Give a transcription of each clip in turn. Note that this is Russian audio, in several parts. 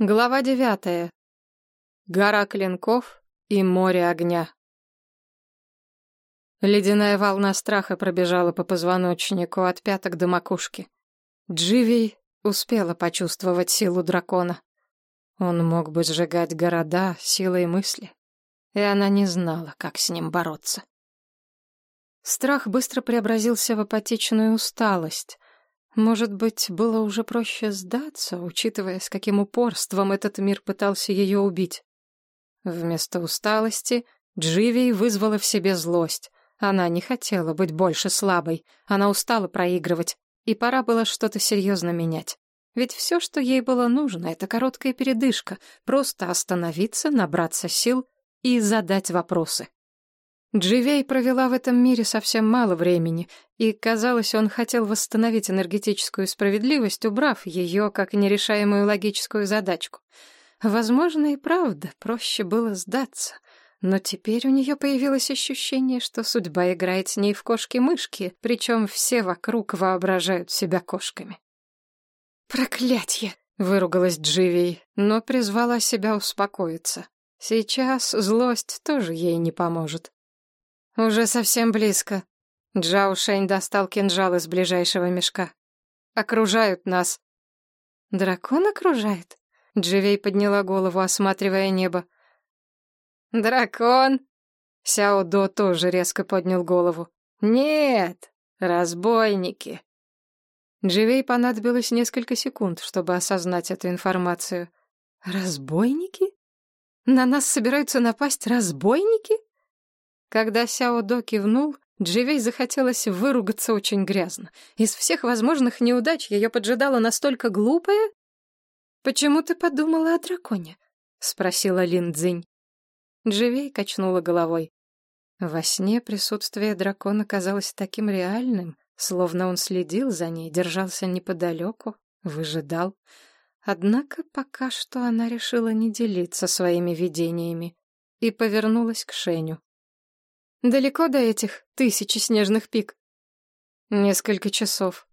Глава девятая. Гора клинков и море огня. Ледяная волна страха пробежала по позвоночнику от пяток до макушки. Дживей успела почувствовать силу дракона. Он мог бы сжигать города силой мысли, и она не знала, как с ним бороться. Страх быстро преобразился в апатичную усталость. Может быть, было уже проще сдаться, учитывая, с каким упорством этот мир пытался ее убить. Вместо усталости Дживей вызвала в себе злость. Она не хотела быть больше слабой, она устала проигрывать, и пора было что-то серьезно менять. Ведь все, что ей было нужно, это короткая передышка, просто остановиться, набраться сил и задать вопросы. Дживей провела в этом мире совсем мало времени, и, казалось, он хотел восстановить энергетическую справедливость, убрав ее как нерешаемую логическую задачку. Возможно, и правда, проще было сдаться. Но теперь у нее появилось ощущение, что судьба играет с ней в кошки-мышки, причем все вокруг воображают себя кошками. «Проклятье!» — выругалась Дживей, но призвала себя успокоиться. Сейчас злость тоже ей не поможет. «Уже совсем близко». Джао Шэнь достал кинжал из ближайшего мешка. «Окружают нас». «Дракон окружает?» Дживей подняла голову, осматривая небо. «Дракон?» Сяо До тоже резко поднял голову. «Нет, разбойники». Дживей понадобилось несколько секунд, чтобы осознать эту информацию. «Разбойники? На нас собираются напасть разбойники?» Когда Сяо До кивнул, Дживей захотелось выругаться очень грязно. Из всех возможных неудач ее поджидала настолько глупая... «Почему ты подумала о драконе?» — спросила Лин Цзинь. Дживей качнула головой. Во сне присутствие дракона казалось таким реальным, словно он следил за ней, держался неподалеку, выжидал. Однако пока что она решила не делиться своими видениями и повернулась к Шеню. Далеко до этих тысячи снежных пик? Несколько часов.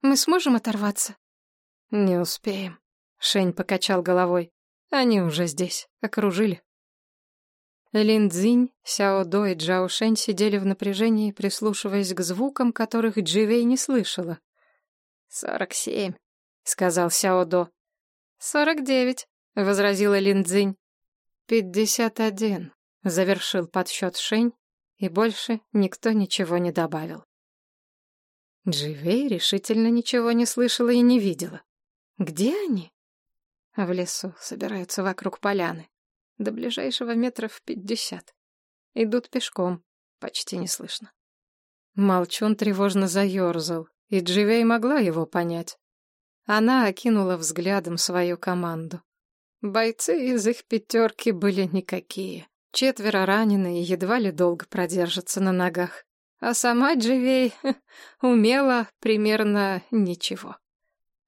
Мы сможем оторваться? Не успеем. Шень покачал головой. Они уже здесь, окружили. Лин Цзинь, Сяо До и Джао Шэнь сидели в напряжении, прислушиваясь к звукам, которых Дживей не слышала. «Сорок семь», — сказал Сяо До. «Сорок девять», — возразила Лин Цзинь. «Пятьдесят один», — завершил подсчет Шень и больше никто ничего не добавил. Дживей решительно ничего не слышала и не видела. Где они? В лесу собираются вокруг поляны. До ближайшего метров пятьдесят. Идут пешком, почти не слышно. Молчун тревожно заерзал, и Дживей могла его понять. Она окинула взглядом свою команду. Бойцы из их пятерки были никакие. Четверо ранены и едва ли долго продержатся на ногах. А сама Дживей умела примерно ничего.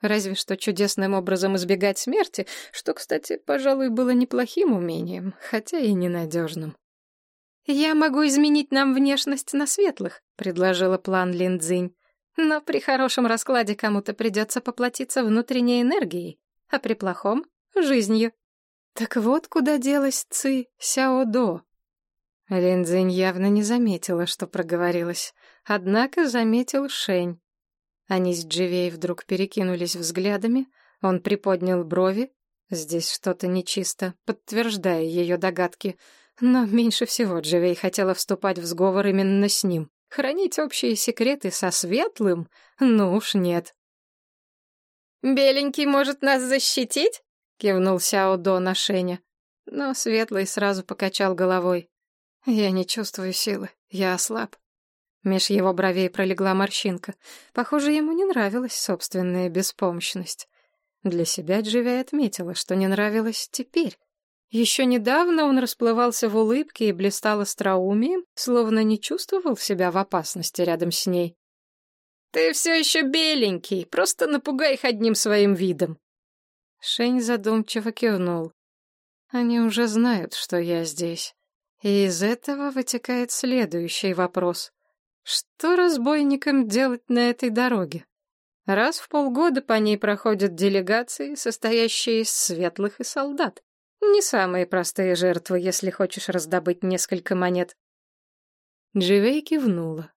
Разве что чудесным образом избегать смерти, что, кстати, пожалуй, было неплохим умением, хотя и ненадежным. «Я могу изменить нам внешность на светлых», — предложила план Линдзинь. «Но при хорошем раскладе кому-то придется поплатиться внутренней энергией, а при плохом — жизнью». Так вот куда делась Ци Сяодо. Линдзинь явно не заметила, что проговорилась, однако заметил Шень. Они с Дживей вдруг перекинулись взглядами, он приподнял брови, здесь что-то нечисто, подтверждая ее догадки, но меньше всего Дживей хотела вступать в сговор именно с ним. Хранить общие секреты со Светлым? Ну уж нет. «Беленький может нас защитить?» — кивнул Сяо До на Шеня. Но Светлый сразу покачал головой. «Я не чувствую силы, я ослаб». Меж его бровей пролегла морщинка. Похоже, ему не нравилась собственная беспомощность. Для себя Дживей отметила, что не нравилось теперь. Еще недавно он расплывался в улыбке и блистал остроумием, словно не чувствовал себя в опасности рядом с ней. «Ты все еще беленький, просто напугай их одним своим видом», Шень задумчиво кивнул. Они уже знают, что я здесь. И из этого вытекает следующий вопрос. Что разбойникам делать на этой дороге? Раз в полгода по ней проходят делегации, состоящие из светлых и солдат. Не самые простые жертвы, если хочешь раздобыть несколько монет. Дживей кивнула.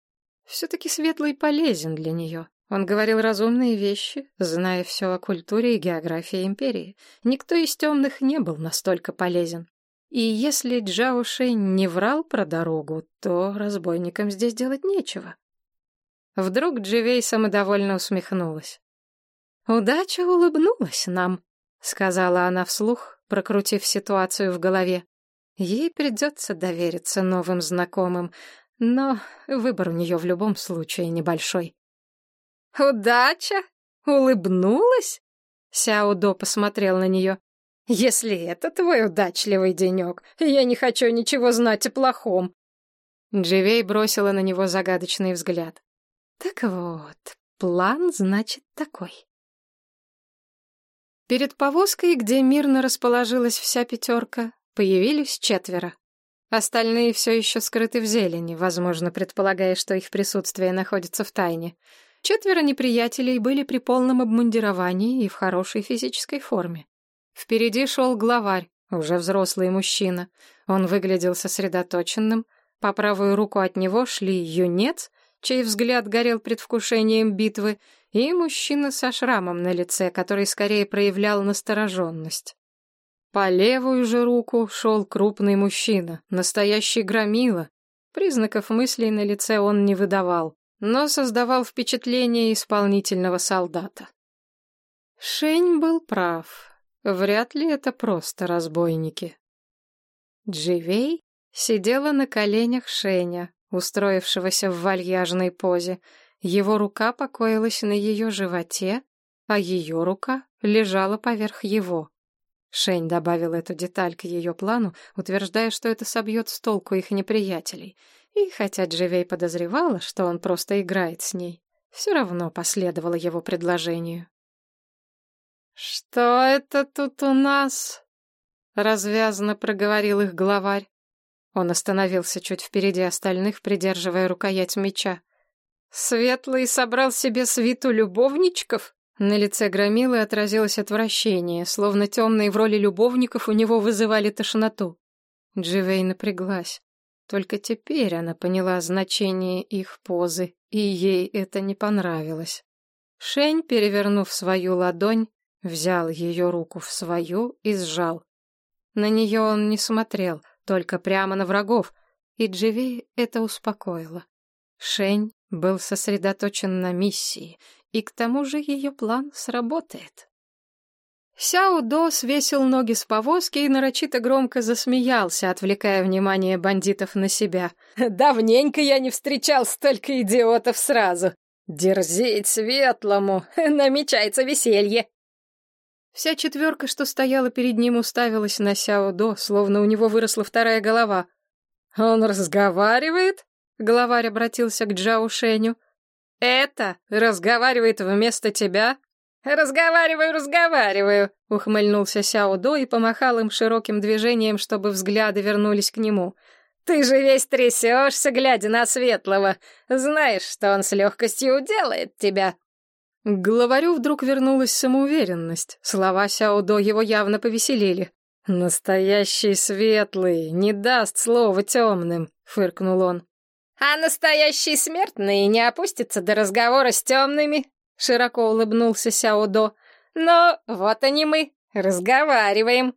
Все-таки светлый полезен для нее. Он говорил разумные вещи, зная все о культуре и географии империи. Никто из темных не был настолько полезен. И если Джао Шэнь не врал про дорогу, то разбойникам здесь делать нечего. Вдруг Дживей самодовольно усмехнулась. «Удача улыбнулась нам», — сказала она вслух, прокрутив ситуацию в голове. Ей придется довериться новым знакомым, но выбор у нее в любом случае небольшой. «Удача? Улыбнулась?» Сяо До посмотрел на нее. «Если это твой удачливый денек, я не хочу ничего знать о плохом». Дживей бросила на него загадочный взгляд. «Так вот, план, значит, такой». Перед повозкой, где мирно расположилась вся пятерка, появились четверо. Остальные все еще скрыты в зелени, возможно, предполагая, что их присутствие находится в тайне. Четверо неприятелей были при полном обмундировании и в хорошей физической форме. Впереди шел главарь, уже взрослый мужчина. Он выглядел сосредоточенным. По правую руку от него шли юнец, чей взгляд горел предвкушением битвы, и мужчина со шрамом на лице, который скорее проявлял настороженность. По левую же руку шел крупный мужчина, настоящий громила. Признаков мыслей на лице он не выдавал, но создавал впечатление исполнительного солдата. Шень был прав. Вряд ли это просто разбойники. Дживей сидела на коленях Шеня, устроившегося в вальяжной позе. Его рука покоилась на ее животе, а ее рука лежала поверх его. Шень добавил эту деталь к ее плану, утверждая, что это собьет с толку их неприятелей. И хотя Дживей подозревала, что он просто играет с ней, все равно последовала его предложению. «Что это тут у нас?» — развязно проговорил их главарь. Он остановился чуть впереди остальных, придерживая рукоять меча. «Светлый собрал себе свиту любовничков?» На лице Громилы отразилось отвращение, словно темные в роли любовников у него вызывали тошноту. Дживей напряглась. Только теперь она поняла значение их позы, и ей это не понравилось. Шень, перевернув свою ладонь, взял ее руку в свою и сжал. На нее он не смотрел, только прямо на врагов, и Дживей это успокоило. Шень был сосредоточен на миссии, и к тому же ее план сработает. Сяо До свесил ноги с повозки и нарочито громко засмеялся, отвлекая внимание бандитов на себя. «Давненько я не встречал столько идиотов сразу! Дерзить светлому! Намечается веселье!» Вся четверка, что стояла перед ним, уставилась на Сяо До, словно у него выросла вторая голова. «Он разговаривает?» — главарь обратился к Джао Шеню. «Это разговаривает вместо тебя?» «Разговариваю, разговариваю», — ухмыльнулся Сяо До и помахал им широким движением, чтобы взгляды вернулись к нему. «Ты же весь трясешься, глядя на Светлого. Знаешь, что он с легкостью уделает тебя». К главарю вдруг вернулась самоуверенность. Слова Сяо До его явно повеселили. «Настоящий Светлый не даст слова темным», — фыркнул он. А настоящий смертный не опустится до разговора с темными, широко улыбнулся Сяодо. Но вот они мы, разговариваем.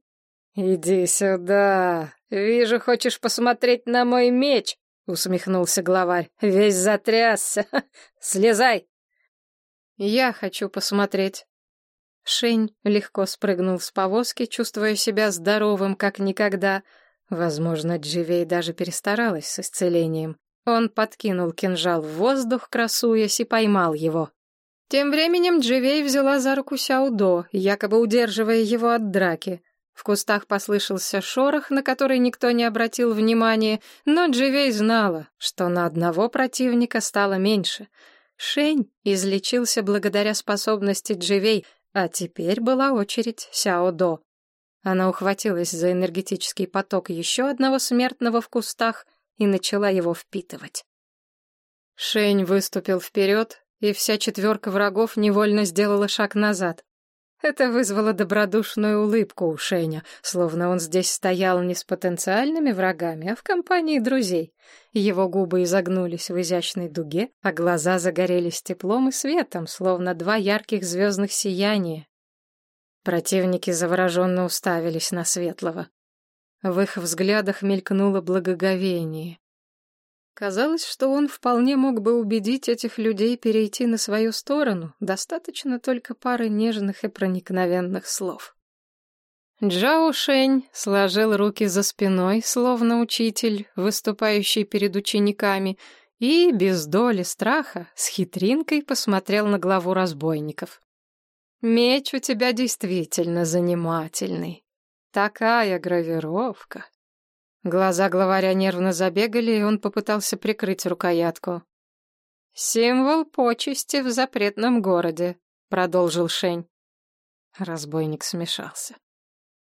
Иди сюда. Вижу, хочешь посмотреть на мой меч, усмехнулся главарь. Весь затрясся. Слезай. Я хочу посмотреть. Шень легко спрыгнул с повозки, чувствуя себя здоровым, как никогда. Возможно, Дживей даже перестаралась с исцелением. Он подкинул кинжал в воздух, красуясь, и поймал его. Тем временем Дживей взяла за руку Сяудо, якобы удерживая его от драки. В кустах послышался шорох, на который никто не обратил внимания, но Дживей знала, что на одного противника стало меньше. Шень излечился благодаря способности Дживей, а теперь была очередь Сяодо. Она ухватилась за энергетический поток еще одного смертного в кустах — и начала его впитывать. Шень выступил вперед и вся четверка врагов невольно сделала шаг назад. Это вызвало добродушную улыбку у Шеня, словно он здесь стоял не с потенциальными врагами, а в компании друзей. Его губы изогнулись в изящной дуге, а глаза загорелись теплом и светом, словно два ярких звездных сияния. Противники завороженно уставились на Светлого. В их взглядах мелькнуло благоговение. Казалось, что он вполне мог бы убедить этих людей перейти на свою сторону, достаточно только пары нежных и проникновенных слов. Джао Шень сложил руки за спиной, словно учитель, выступающий перед учениками, и, без доли страха, с хитринкой посмотрел на главу разбойников. «Меч у тебя действительно занимательный. Такая гравировка. Глаза главаря нервно забегали, и он попытался прикрыть рукоятку. «Символ почести в запретном городе», — продолжил Шень. Разбойник смешался.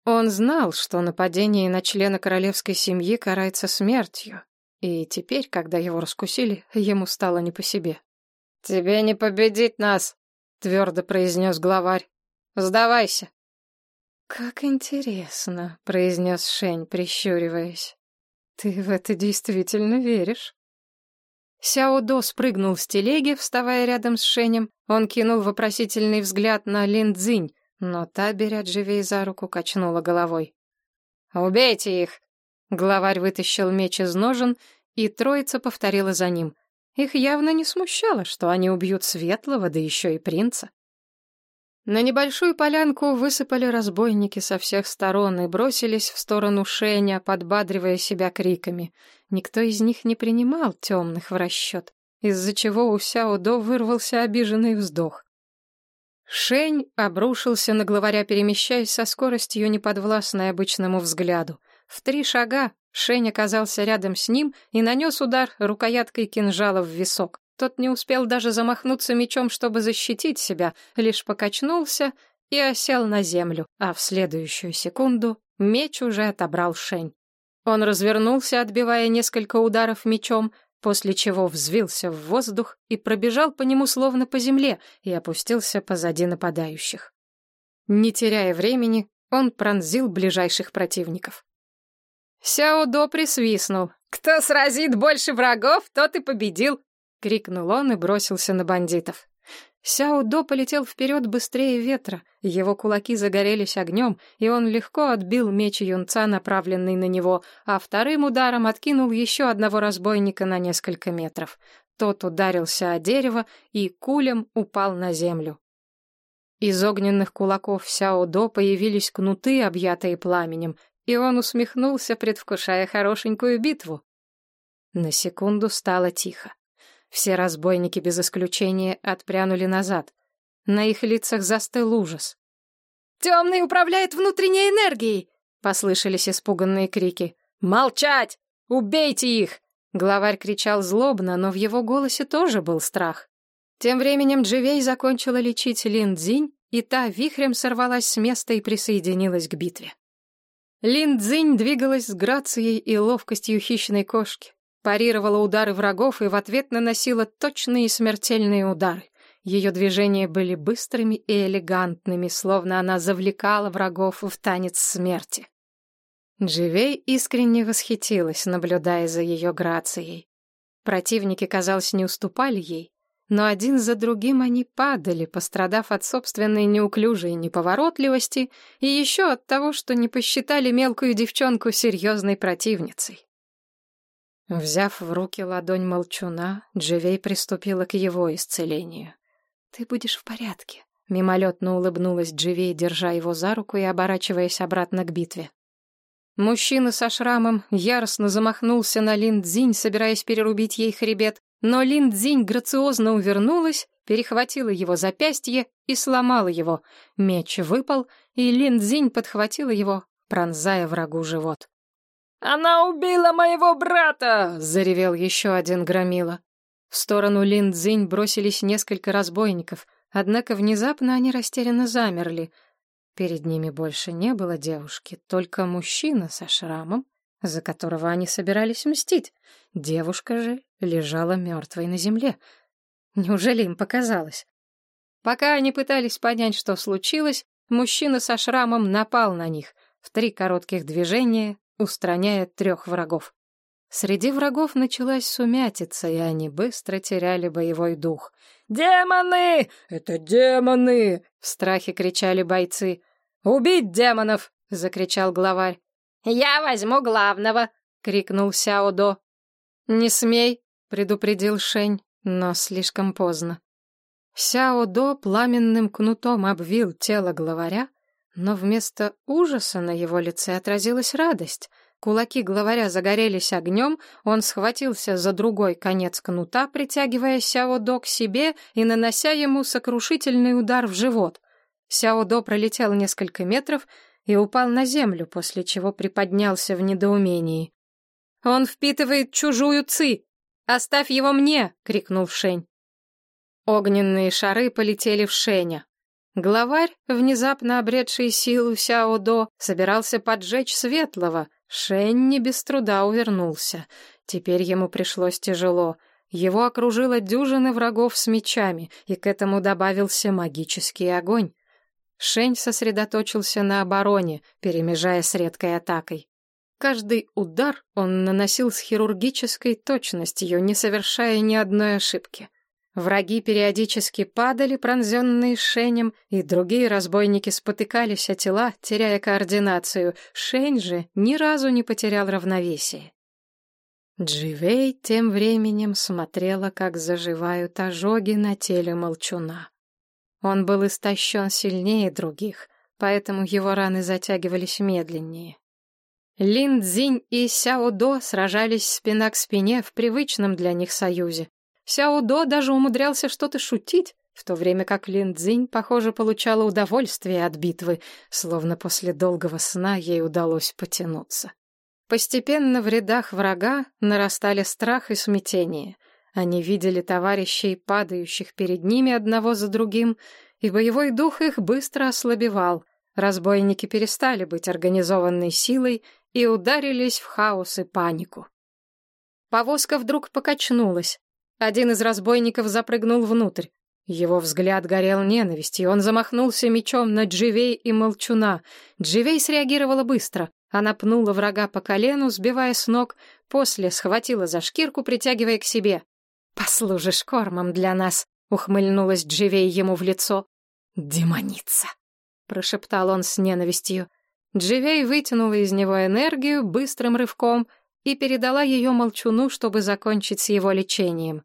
Он знал, что нападение на члена королевской семьи карается смертью, и теперь, когда его раскусили, ему стало не по себе. «Тебе не победить нас», — твердо произнес главарь. «Сдавайся». «Как интересно», — произнес Шень, прищуриваясь. «Ты в это действительно веришь?» Сяо До спрыгнул с телеги, вставая рядом с Шенем. Он кинул вопросительный взгляд на Лин Цзинь, но та, беря Дживей за руку, качнула головой. «Убейте их!» Главарь вытащил меч из ножен, и троица повторила за ним. Их явно не смущало, что они убьют Светлого, да еще и принца. На небольшую полянку высыпали разбойники со всех сторон и бросились в сторону Шеня, подбадривая себя криками. Никто из них не принимал темных в расчет, из-за чего у Сяо До вырвался обиженный вздох. Шень обрушился на главаря, перемещаясь со скоростью, неподвластной обычному взгляду. В три шага Шень оказался рядом с ним и нанес удар рукояткой кинжала в висок. Тот не успел даже замахнуться мечом, чтобы защитить себя, лишь покачнулся и осел на землю, а в следующую секунду меч уже отобрал Шень. Он развернулся, отбивая несколько ударов мечом, после чего взвился в воздух и пробежал по нему словно по земле и опустился позади нападающих. Не теряя времени, он пронзил ближайших противников. Сяо До присвистнул. «Кто сразит больше врагов, тот и победил. — крикнул он и бросился на бандитов. Сяо До полетел вперед быстрее ветра, его кулаки загорелись огнем, и он легко отбил меч юнца, направленный на него, а вторым ударом откинул еще одного разбойника на несколько метров. Тот ударился о дерево и кулем упал на землю. Из огненных кулаков Сяо До появились кнуты, объятые пламенем, и он усмехнулся, предвкушая хорошенькую битву. На секунду стало тихо. Все разбойники без исключения отпрянули назад. На их лицах застыл ужас. «Темный управляет внутренней энергией!» — послышались испуганные крики. «Молчать! Убейте их!» Главарь кричал злобно, но в его голосе тоже был страх. Тем временем Дживей закончила лечить Лин Цзинь, и та вихрем сорвалась с места и присоединилась к битве. Лин Цзинь двигалась с грацией и ловкостью хищной кошки парировала удары врагов и в ответ наносила точные и смертельные удары. Ее движения были быстрыми и элегантными, словно она завлекала врагов в танец смерти. Дживей искренне восхитилась, наблюдая за ее грацией. Противники, казалось, не уступали ей, но один за другим они падали, пострадав от собственной неуклюжей неповоротливости и еще от того, что не посчитали мелкую девчонку серьезной противницей. Взяв в руки ладонь молчуна, Дживей приступила к его исцелению. «Ты будешь в порядке», — мимолетно улыбнулась Дживей, держа его за руку и оборачиваясь обратно к битве. Мужчина со шрамом яростно замахнулся на Лин Цзинь, собираясь перерубить ей хребет, но Лин Цзинь грациозно увернулась, перехватила его запястье и сломала его. Меч выпал, и Лин Цзинь подхватила его, пронзая врагу живот. «Она убила моего брата!» — заревел еще один громила. В сторону Лин Цзинь бросились несколько разбойников, однако внезапно они растерянно замерли. Перед ними больше не было девушки, только мужчина со шрамом, за которого они собирались мстить. Девушка же лежала мертвой на земле. Неужели им показалось? Пока они пытались понять, что случилось, мужчина со шрамом напал на них в три коротких движения, устраняя трех врагов. Среди врагов началась сумятица, и они быстро теряли боевой дух. «Демоны! Это демоны!» — в страхе кричали бойцы. «Убить демонов!» — закричал главарь. «Я возьму главного!» — крикнул Сяодо. «Не смей!» — предупредил Шень, но слишком поздно. Сяодо пламенным кнутом обвил тело главаря, но вместо ужаса на его лице отразилась радость — Кулаки главаря загорелись огнем, он схватился за другой конец кнута, притягивая Сяодо к себе и нанося ему сокрушительный удар в живот. Сяодо пролетел несколько метров и упал на землю, после чего приподнялся в недоумении. «Он впитывает чужую ци! Оставь его мне!» — крикнул Шень. Огненные шары полетели в Шеня. Главарь, внезапно обретший силу Сяодо, собирался поджечь Светлого — Шенни без труда увернулся. Теперь ему пришлось тяжело. Его окружила дюжина врагов с мечами, и к этому добавился магический огонь. Шень сосредоточился на обороне, перемежая с редкой атакой. Каждый удар он наносил с хирургической точностью, не совершая ни одной ошибки. Враги периодически падали, пронзенные шенем, и другие разбойники спотыкались о тела, теряя координацию. Шень же ни разу не потерял равновесие. Дживей тем временем смотрела, как заживают ожоги на теле молчуна. Он был истощен сильнее других, поэтому его раны затягивались медленнее. Лин Цзинь и Сяо До сражались спина к спине в привычном для них союзе. Сяо До даже умудрялся что-то шутить, в то время как Лин Цзинь, похоже, получала удовольствие от битвы, словно после долгого сна ей удалось потянуться. Постепенно в рядах врага нарастали страх и смятение. Они видели товарищей, падающих перед ними одного за другим, и боевой дух их быстро ослабевал. Разбойники перестали быть организованной силой и ударились в хаос и панику. Повозка вдруг покачнулась. Один из разбойников запрыгнул внутрь. Его взгляд горел ненавистью, он замахнулся мечом на Дживей и Молчуна. Дживей среагировала быстро. Она пнула врага по колену, сбивая с ног, после схватила за шкирку, притягивая к себе. «Послужишь кормом для нас», — ухмыльнулась Дживей ему в лицо. «Демоница», — прошептал он с ненавистью. Дживей вытянула из него энергию быстрым рывком и передала ее молчуну, чтобы закончить с его лечением.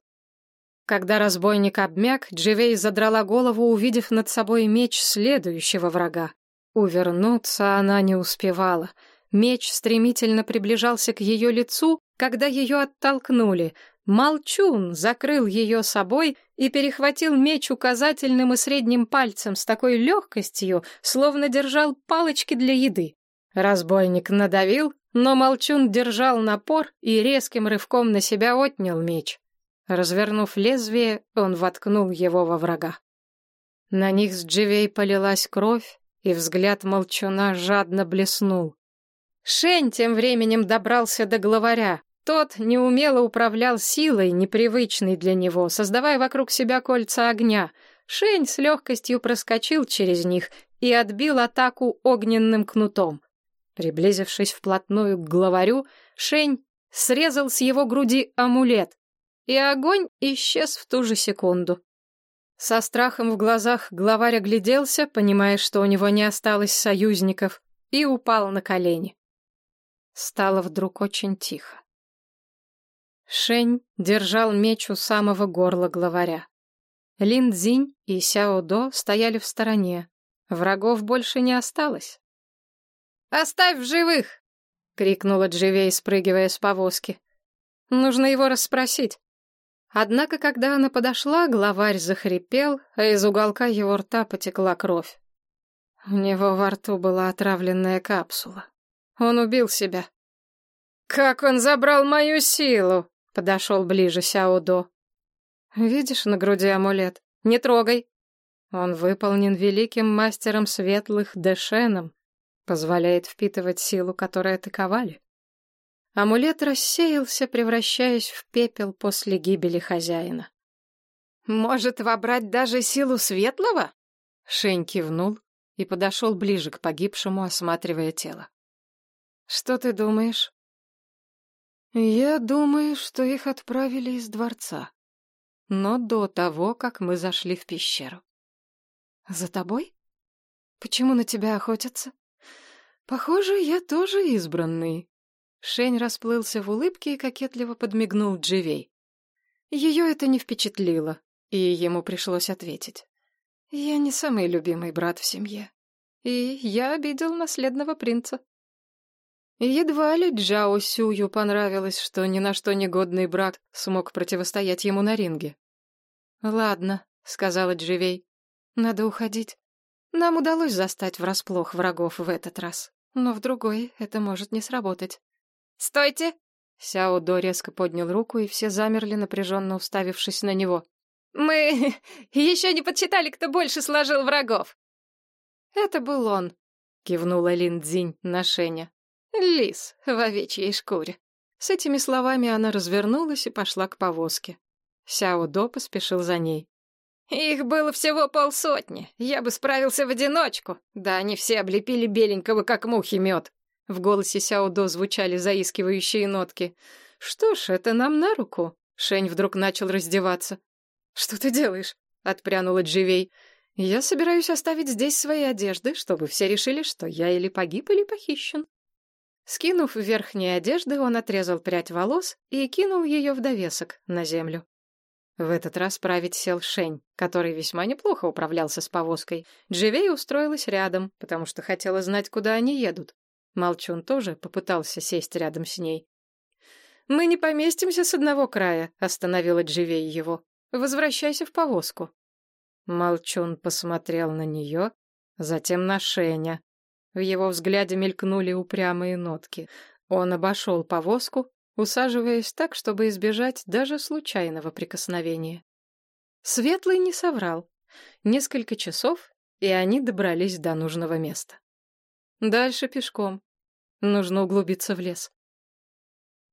Когда разбойник обмяк, Дживей задрала голову, увидев над собой меч следующего врага. Увернуться она не успевала. Меч стремительно приближался к ее лицу, когда ее оттолкнули. Молчун закрыл ее собой и перехватил меч указательным и средним пальцем с такой легкостью, словно держал палочки для еды. Разбойник надавил, но Молчун держал напор и резким рывком на себя отнял меч. Развернув лезвие, он воткнул его во врага. На них с Дживей полилась кровь, и взгляд молчуна жадно блеснул. Шень тем временем добрался до главаря. Тот неумело управлял силой, непривычной для него, создавая вокруг себя кольца огня. Шень с легкостью проскочил через них и отбил атаку огненным кнутом. Приблизившись вплотную к главарю, Шень срезал с его груди амулет, и огонь исчез в ту же секунду. Со страхом в глазах главарь огляделся, понимая, что у него не осталось союзников, и упал на колени. Стало вдруг очень тихо. Шень держал меч у самого горла главаря. Лин Цзинь и Сяо До стояли в стороне. Врагов больше не осталось. «Оставь в живых!» — крикнула Дживей, спрыгивая с повозки. «Нужно его расспросить». Однако, когда она подошла, главарь захрипел, а из уголка его рта потекла кровь. У него во рту была отравленная капсула. Он убил себя. «Как он забрал мою силу?» — подошел ближе Сяодо. «Видишь на груди амулет? Не трогай!» Он выполнен великим мастером светлых Дэшеном, позволяет впитывать силу, которой атаковали. Амулет рассеялся, превращаясь в пепел после гибели хозяина. Может, вобрать даже силу светлого? Шень кивнул и подошел ближе к погибшему, осматривая тело. Что ты думаешь? Я думаю, что их отправили из дворца. Но до того, как мы зашли в пещеру. За тобой? Почему на тебя охотятся? Похоже, я тоже избранный. Шень расплылся в улыбке и кокетливо подмигнул Дживей. Ее это не впечатлило, и ему пришлось ответить. Я не самый любимый брат в семье. И я обидел наследного принца. Едва ли Джао Сюю понравилось, что ни на что негодный брат смог противостоять ему на ринге. «Ладно», — сказала Дживей, — «надо уходить. Нам удалось застать врасплох врагов в этот раз, но в другой это может не сработать». «Стойте!» Сяо До резко поднял руку, и все замерли, напряженно уставившись на него. Мы еще не подсчитали, кто больше сложил врагов. Это был он, кивнула Лин Цзинь на Шеня. Лис в овечьей шкуре. С этими словами она развернулась и пошла к повозке. Сяо До поспешил за ней. Их было всего полсотни. Я бы справился в одиночку. Да они все облепили беленького, как мухи мед. В голосе Сяо До звучали заискивающие нотки. Что ж, это нам на руку. Шень вдруг начал раздеваться. «Что ты делаешь?» — отпрянула Дживей. «Я собираюсь оставить здесь свои одежды, чтобы все решили, что я или погиб, или похищен». Скинув верхние одежды, он отрезал прядь волос и кинул ее в довесок на землю. В этот раз править сел Шень, который весьма неплохо управлялся с повозкой. Дживей устроилась рядом, потому что хотела знать, куда они едут. Молчун тоже попытался сесть рядом с ней. «Мы не поместимся с одного края», — остановила Дживей его. Возвращайся в повозку. Молчун посмотрел на нее, затем на Шеня. В его взгляде мелькнули упрямые нотки. Он обошел повозку, усаживаясь так, чтобы избежать даже случайного прикосновения. Светлый не соврал. Несколько часов, и они добрались до нужного места. Дальше пешком. Нужно углубиться в лес.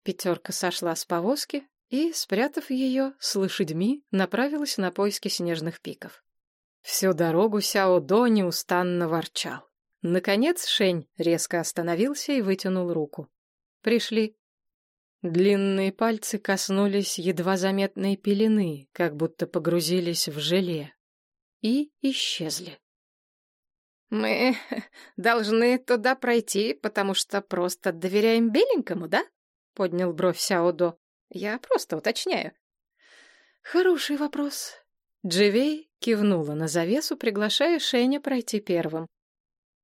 Пятерка сошла с повозки, и, спрятав ее, с лошадьми направилась на поиски снежных пиков. Всю дорогу Сяо До неустанно ворчал. Наконец Шень резко остановился и вытянул руку. Пришли. Длинные пальцы коснулись едва заметной пелены, как будто погрузились в желе, и исчезли. «Мы должны туда пройти, потому что просто доверяем беленькому, да?» — поднял бровь Сяо До. Я просто уточняю. Хороший вопрос. Дживей кивнула на завесу, приглашая Шеня пройти первым.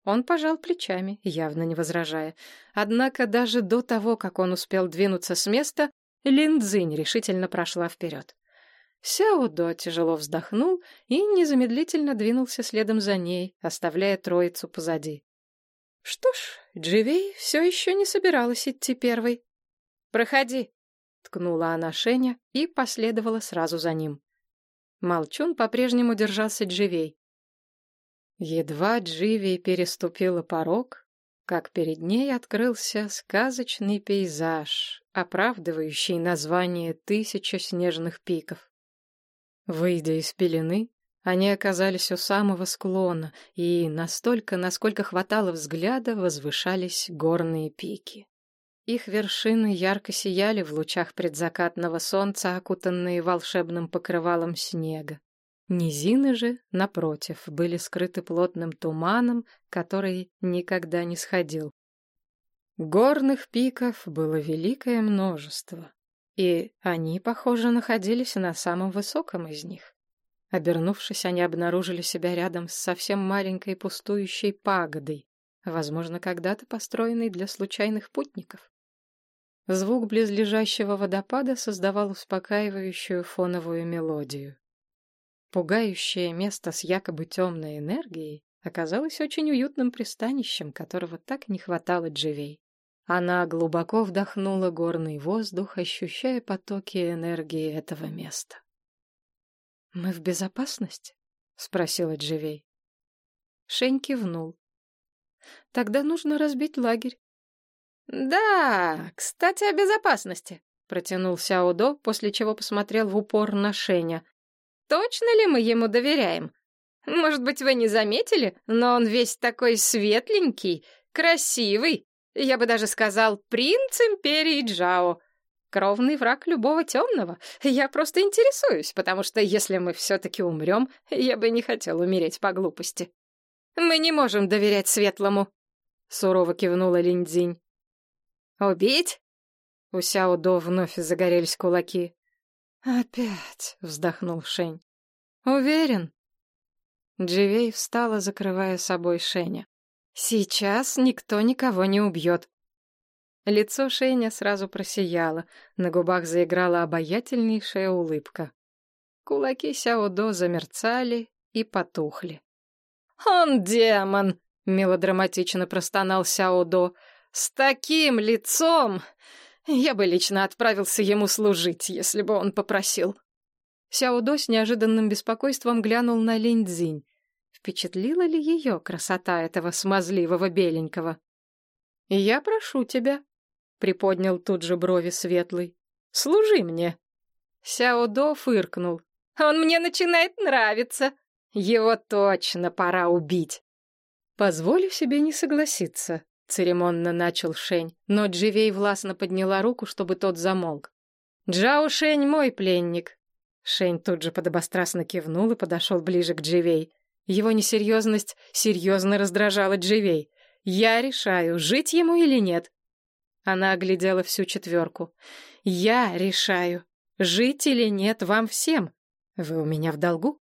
Он пожал плечами, явно не возражая. Однако даже до того, как он успел двинуться с места, Линдзинь решительно прошла вперед. Сяо До тяжело вздохнул и незамедлительно двинулся следом за ней, оставляя троицу позади. Что ж, Дживей все еще не собиралась идти первой. «Проходи», Ткнула она Шеня и последовала сразу за ним. Молчун по-прежнему держался Дживей. Едва Дживей переступила порог, как перед ней открылся сказочный пейзаж, оправдывающий название «Тысяча снежных пиков». Выйдя из пелены, они оказались у самого склона, и настолько, насколько хватало взгляда, возвышались горные пики. Их вершины ярко сияли в лучах предзакатного солнца, окутанные волшебным покрывалом снега. Низины же, напротив, были скрыты плотным туманом, который никогда не сходил. Горных пиков было великое множество, и они, похоже, находились на самом высоком из них. Обернувшись, они обнаружили себя рядом с совсем маленькой пустующей пагодой, возможно, когда-то построенной для случайных путников. Звук близлежащего водопада создавал успокаивающую фоновую мелодию. Пугающее место с якобы темной энергией оказалось очень уютным пристанищем, которого так не хватало Дживей. Она глубоко вдохнула горный воздух, ощущая потоки энергии этого места. «Мы в безопасности?» — спросила Дживей. Шень кивнул. «Тогда нужно разбить лагерь. «Да, кстати, о безопасности», — протянул Сяо До, после чего посмотрел в упор на Шеня. Точно ли мы ему доверяем? Может быть, вы не заметили, но он весь такой светленький, красивый. Я бы даже сказал, принц империи Джао. Кровный враг любого темного. Я просто интересуюсь, потому что если мы все-таки умрем, я бы не хотел умереть по глупости. Мы не можем доверять светлому, — сурово кивнула Линдзинь. «Убить?» У Сяо До вновь загорелись кулаки. «Опять!» — вздохнул Шень. «Уверен?» Дживей встала, закрывая собой Шеня. «Сейчас никто никого не убьет». Лицо Шеня сразу просияло, на губах заиграла обаятельнейшая улыбка. Кулаки Сяо До замерцали и потухли. «Он демон!» — мелодраматично простонал Сяо До. «С таким лицом! Я бы лично отправился ему служить, если бы он попросил». Сяо До с неожиданным беспокойством глянул на Линь Цзинь. Впечатлила ли ее красота этого смазливого беленького? «Я прошу тебя», — приподнял тут же брови светлый. «Служи мне». Сяо До фыркнул. «Он мне начинает нравиться. Его точно пора убить». «Позволю себе не согласиться», — церемонно начал Шень, но Дживей властно подняла руку, чтобы тот замолк. «Джао Шень мой пленник». Шень тут же подобострастно кивнул и подошел ближе к Дживей. Его несерьезность серьезно раздражала Дживей. «Я решаю, жить ему или нет». Она оглядела всю четверку. «Я решаю, жить или нет вам всем. Вы у меня в долгу?»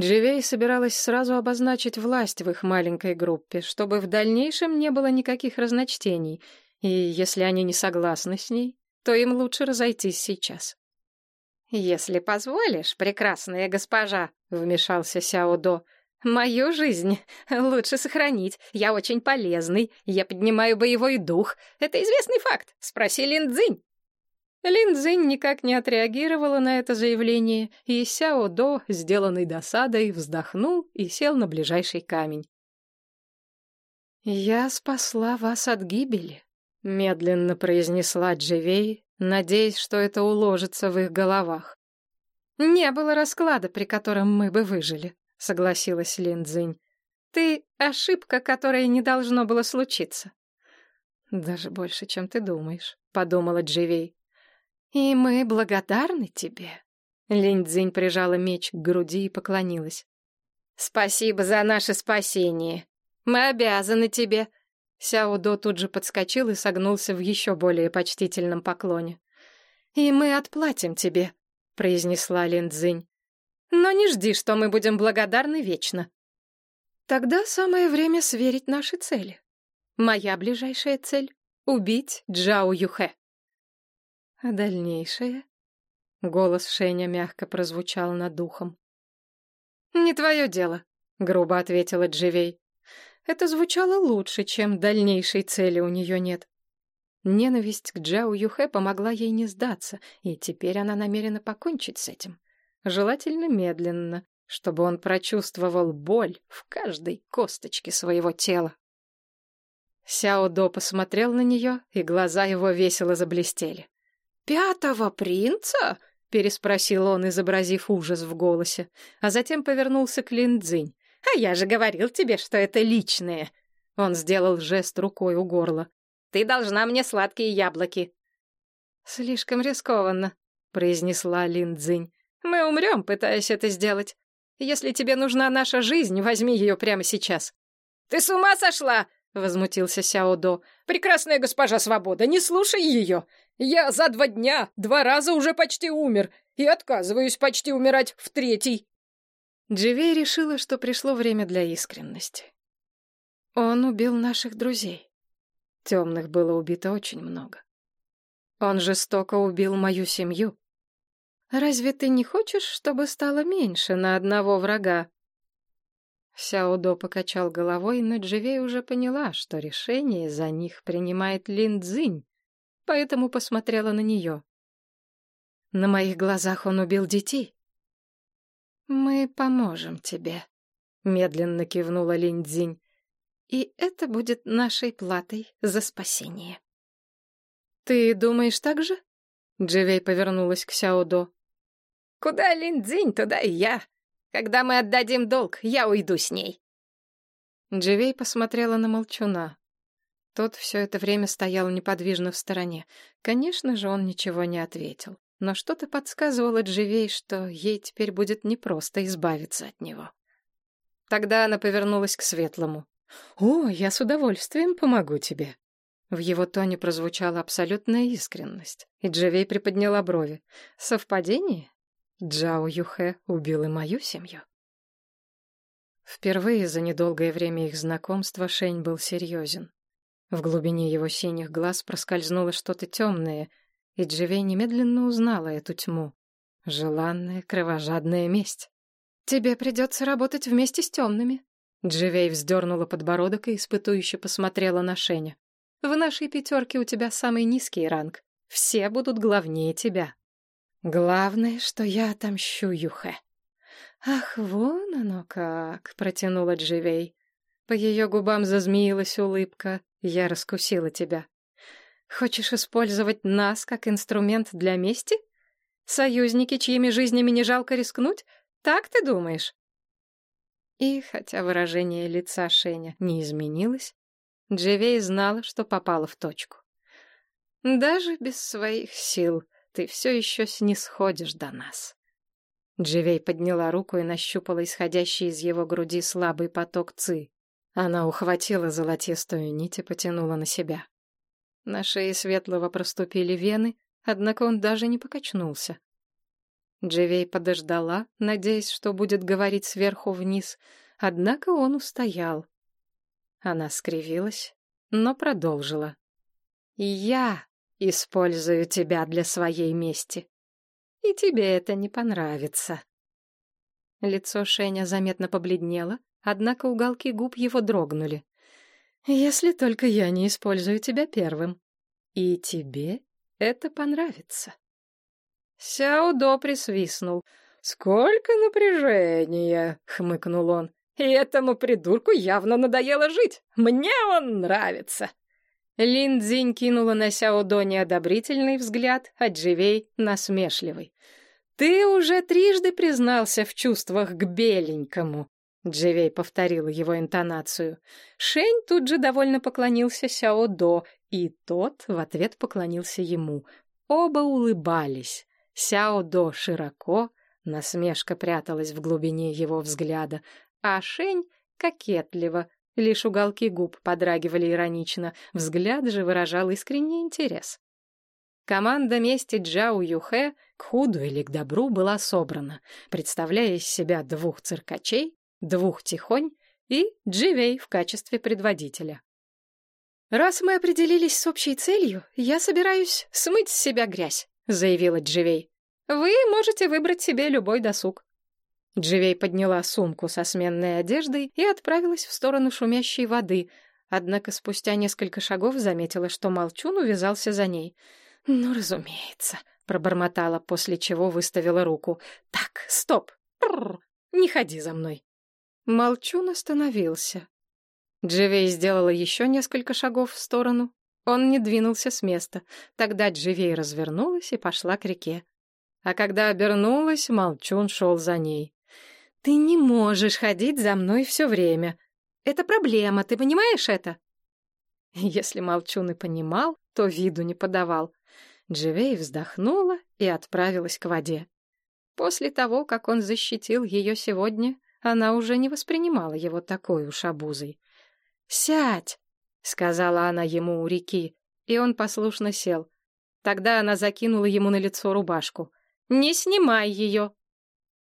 Дживей собиралась сразу обозначить власть в их маленькой группе, чтобы в дальнейшем не было никаких разночтений, и если они не согласны с ней, то им лучше разойтись сейчас. «Если позволишь, прекрасная госпожа», — вмешался Сяо До, — «мою жизнь лучше сохранить. Я очень полезный, я поднимаю боевой дух. Это известный факт. Спроси Лин Цзинь». Лин Цзинь никак не отреагировала на это заявление, и Сяо До, сделанный досадой, вздохнул и сел на ближайший камень. «Я спасла вас от гибели», — медленно произнесла Дживей, надеясь, что это уложится в их головах. «Не было расклада, при котором мы бы выжили», — согласилась Лин Цзинь. «Ты — ошибка, которая не должно было случиться». «Даже больше, чем ты думаешь», — подумала Дживей. «И мы благодарны тебе». Линдзинь прижала меч к груди и поклонилась. «Спасибо за наше спасение. Мы обязаны тебе». Сяо До тут же подскочил и согнулся в еще более почтительном поклоне. «И мы отплатим тебе», — произнесла Линдзинь. «Но не жди, что мы будем благодарны вечно». Тогда самое время сверить наши цели. Моя ближайшая цель — убить Джао Юхэ. А дальнейшее? Голос Шеня мягко прозвучал над духом. «Не твое дело», — грубо ответила Дживей. Это звучало лучше, чем дальнейшей цели у нее нет. Ненависть к Джао Юхэ помогла ей не сдаться, и теперь она намерена покончить с этим. Желательно медленно, чтобы он прочувствовал боль в каждой косточке своего тела. Сяо До посмотрел на нее, и глаза его весело заблестели. «Пятого принца?» — переспросил он, изобразив ужас в голосе, а затем повернулся к Линдзинь. «А я же говорил тебе, что это личное!» Он сделал жест рукой у горла. «Ты должна мне сладкие яблоки!» «Слишком рискованно», — произнесла Линдзинь. «Мы умрем, пытаясь это сделать. Если тебе нужна наша жизнь, возьми ее прямо сейчас». «Ты с ума сошла?» — возмутился Сяо До. «Прекрасная госпожа Свобода, не слушай ее! Я за два дня два раза уже почти умер и отказываюсь почти умирать в третий». Дживей решила, что пришло время для искренности. Он убил наших друзей. Темных было убито очень много. Он жестоко убил мою семью. Разве ты не хочешь, чтобы стало меньше на одного врага? Сяодо покачал головой, но Дживей уже поняла, что решение за них принимает Лин Цзинь, поэтому посмотрела на нее. На моих глазах он убил детей. «Мы поможем тебе», — медленно кивнула Лин Цзинь. «И это будет нашей платой за спасение». «Ты думаешь так же?» Дживей повернулась к Сяодо. Куда Линдзинь, туда и я. Когда мы отдадим долг, я уйду с ней. Дживей посмотрела на молчуна. Тот все это время стоял неподвижно в стороне. Конечно же, он ничего не ответил. Но что-то подсказывало Дживей, что ей теперь будет непросто избавиться от него. Тогда она повернулась к Светлому. «О, я с удовольствием помогу тебе». В его тоне прозвучала абсолютная искренность, и Дживей приподняла брови. «Совпадение? Джао Юхэ убил и мою семью». Впервые за недолгое время их знакомства Шень был серьезен. В глубине его синих глаз проскользнуло что-то темное, и Дживей немедленно узнала эту тьму. Желанная кровожадная месть. «Тебе придется работать вместе с темными». Дживей вздернула подбородок и испытующе посмотрела на Шеня. «В нашей пятерке у тебя самый низкий ранг. Все будут главнее тебя. Главное, что я отомщу Юхе». «Ах, вон оно как!» — протянула Дживей. По ее губам зазмеилась улыбка. «Я раскусила тебя. Хочешь использовать нас как инструмент для мести? Союзники, чьими жизнями не жалко рискнуть? Так ты думаешь?» И хотя выражение лица Шеня не изменилось, Дживей знала, что попала в точку. «Даже без своих сил ты все еще снисходишь до нас». Дживей подняла руку и нащупала исходящий из его груди слабый поток ци. Она ухватила золотистую нить и потянула на себя. На шее Светлого проступили вены, однако он даже не покачнулся. Дживей подождала, надеясь, что будет говорить сверху вниз, однако он устоял. Она скривилась, но продолжила. «Я использую тебя для своей мести, и тебе это не понравится». Лицо Шеня заметно побледнело, однако уголки губ его дрогнули. «Если только я не использую тебя первым. И тебе это понравится». Сяо До присвистнул. «Сколько напряжения!» — хмыкнул он. «И этому придурку явно надоело жить. Мне он нравится!» Лин Цзинь кинула на Сяо До неодобрительный взгляд, а Дживей — насмешливый. «Ты уже трижды признался в чувствах к беленькому. Дживей повторила его интонацию. Шень тут же довольно поклонился Сяо До, и тот в ответ поклонился ему. Оба улыбались. Сяо До широко, насмешка пряталась в глубине его взгляда, а Шень кокетливо, лишь уголки губ подрагивали иронично, взгляд же выражал искренний интерес. Команда мести Джао Юхэ к худу или к добру была собрана, представляя из себя двух циркачей, двух тихонь и Дживей в качестве предводителя. «Раз мы определились с общей целью, я собираюсь смыть с себя грязь», — заявила Дживей. «Вы можете выбрать себе любой досуг». Дживей подняла сумку со сменной одеждой и отправилась в сторону шумящей воды, однако спустя несколько шагов заметила, что Молчун увязался за ней. «Ну, разумеется», — пробормотала, после чего выставила руку. «Так, стоп! Прррр, не ходи за мной». Молчун остановился. Дживей сделала еще несколько шагов в сторону. Он не двинулся с места. Тогда Дживей развернулась и пошла к реке. А когда обернулась, Молчун шел за ней. «Ты не можешь ходить за мной все время. Это проблема, ты понимаешь это?» Если Молчун и понимал, то виду не подавал. Дживей вздохнула и отправилась к воде. После того, как он защитил ее сегодня, она уже не воспринимала его такой уж обузой. «Сядь!» — сказала она ему у реки, и он послушно сел. Тогда она закинула ему на лицо рубашку. «Не снимай ее!»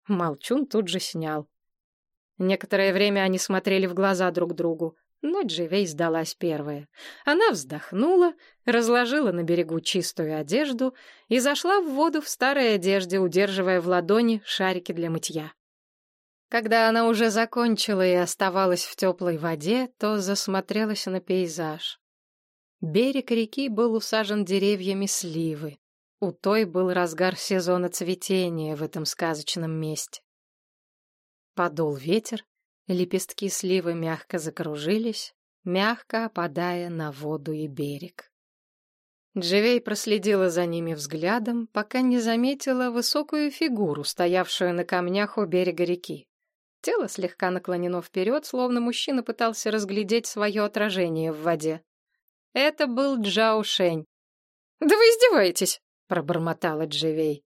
Молчун тут же снял. Некоторое время они смотрели в глаза друг другу, но Дживей сдалась первая. Она вздохнула, разложила на берегу чистую одежду и зашла в воду в старой одежде, удерживая в ладони шарики для мытья. Когда она уже закончила и оставалась в теплой воде, то засмотрелась на пейзаж. Берег реки был усажен деревьями сливы. У той был разгар сезона цветения в этом сказочном месте. Подул ветер, лепестки сливы мягко закружились, мягко опадая на воду и берег. Дживей проследила за ними взглядом, пока не заметила высокую фигуру, стоявшую на камнях у берега реки. Тело слегка наклонено вперед, словно мужчина пытался разглядеть свое отражение в воде. Это был Джао Шень. «Да вы издеваетесь!» — пробормотала Дживей.